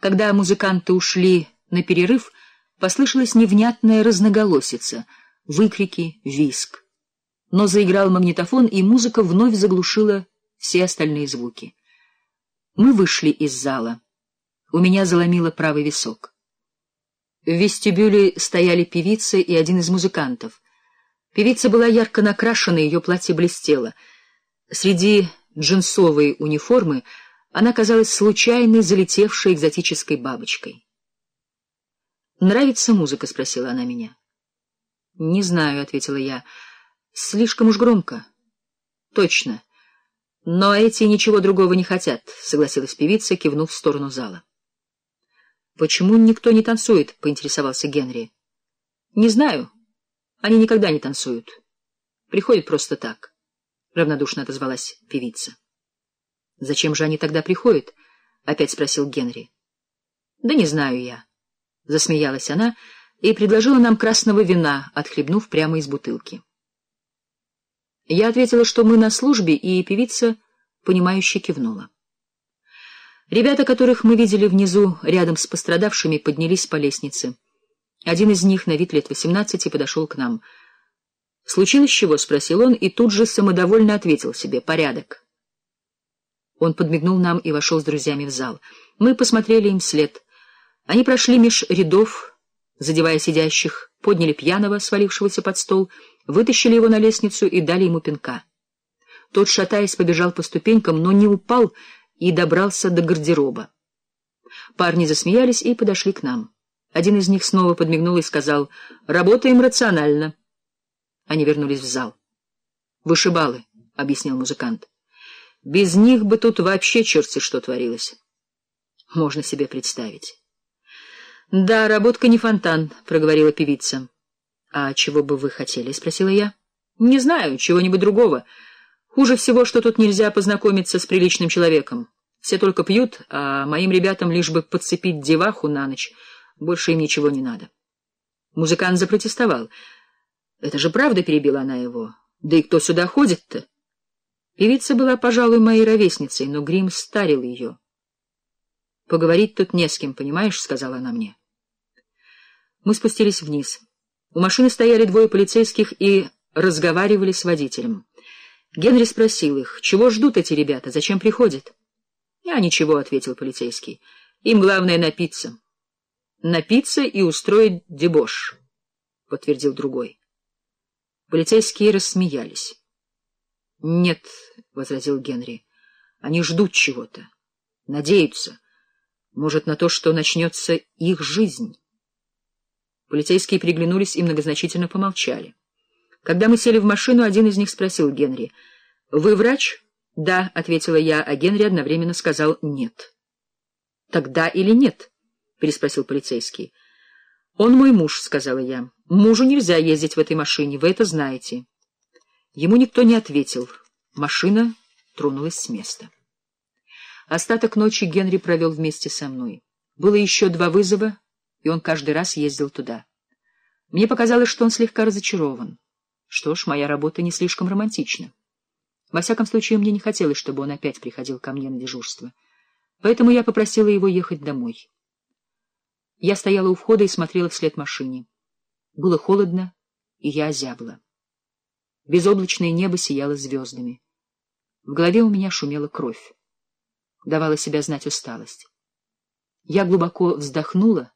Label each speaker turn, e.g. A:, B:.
A: Когда музыканты ушли на перерыв, послышалась невнятная разноголосица, выкрики, виск. Но заиграл магнитофон, и музыка вновь заглушила все остальные звуки. Мы вышли из зала. У меня заломило правый висок. В вестибюле стояли певица и один из музыкантов. Певица была ярко накрашена, ее платье блестело. Среди джинсовой униформы она казалась случайно залетевшей экзотической бабочкой. «Нравится музыка?» — спросила она меня. «Не знаю», — ответила я. «Слишком уж громко». «Точно. Но эти ничего другого не хотят», — согласилась певица, кивнув в сторону зала. «Почему никто не танцует?» — поинтересовался Генри. «Не знаю. Они никогда не танцуют. Приходят просто так», — равнодушно отозвалась певица. «Зачем же они тогда приходят?» — опять спросил Генри. «Да не знаю я». Засмеялась она и предложила нам красного вина, отхлебнув прямо из бутылки. Я ответила, что мы на службе, и певица, понимающе кивнула. Ребята, которых мы видели внизу, рядом с пострадавшими, поднялись по лестнице. Один из них, на вид лет восемнадцати, подошел к нам. «Случилось чего?» — спросил он, и тут же самодовольно ответил себе «порядок». Он подмигнул нам и вошел с друзьями в зал. Мы посмотрели им вслед — они прошли меж рядов, задевая сидящих, подняли пьяного, свалившегося под стол, вытащили его на лестницу и дали ему пинка. Тот, шатаясь, побежал по ступенькам, но не упал и добрался до гардероба. Парни засмеялись и подошли к нам. Один из них снова подмигнул и сказал «Работаем рационально». Они вернулись в зал. «Вышибалы», — объяснил музыкант. «Без них бы тут вообще черти что творилось». Можно себе представить. — Да, работка не фонтан, — проговорила певица. — А чего бы вы хотели? — спросила я. — Не знаю, чего-нибудь другого. Хуже всего, что тут нельзя познакомиться с приличным человеком. Все только пьют, а моим ребятам лишь бы подцепить деваху на ночь. Больше им ничего не надо. Музыкант запротестовал. — Это же правда, — перебила она его. — Да и кто сюда ходит-то? Певица была, пожалуй, моей ровесницей, но грим старил ее. — Поговорить тут не с кем, понимаешь, — сказала она мне. Мы спустились вниз. У машины стояли двое полицейских и разговаривали с водителем. Генри спросил их, чего ждут эти ребята, зачем приходят? — Я ничего, — ответил полицейский. — Им главное напиться. — Напиться и устроить дебош, — подтвердил другой. Полицейские рассмеялись. — Нет, — возразил Генри, — они ждут чего-то, надеются, может, на то, что начнется их жизнь. Полицейские приглянулись и многозначительно помолчали. Когда мы сели в машину, один из них спросил Генри, «Вы врач?» «Да», — ответила я, а Генри одновременно сказал «нет». «Тогда или нет?» — переспросил полицейский. «Он мой муж», — сказала я. «Мужу нельзя ездить в этой машине, вы это знаете». Ему никто не ответил. Машина тронулась с места. Остаток ночи Генри провел вместе со мной. Было еще два вызова, и он каждый раз ездил туда. Мне показалось, что он слегка разочарован. Что ж, моя работа не слишком романтична. Во всяком случае, мне не хотелось, чтобы он опять приходил ко мне на дежурство. Поэтому я попросила его ехать домой. Я стояла у входа и смотрела вслед машине. Было холодно, и я озябла. Безоблачное небо сияло звездами. В голове у меня шумела кровь. Давала себя знать усталость. Я глубоко вздохнула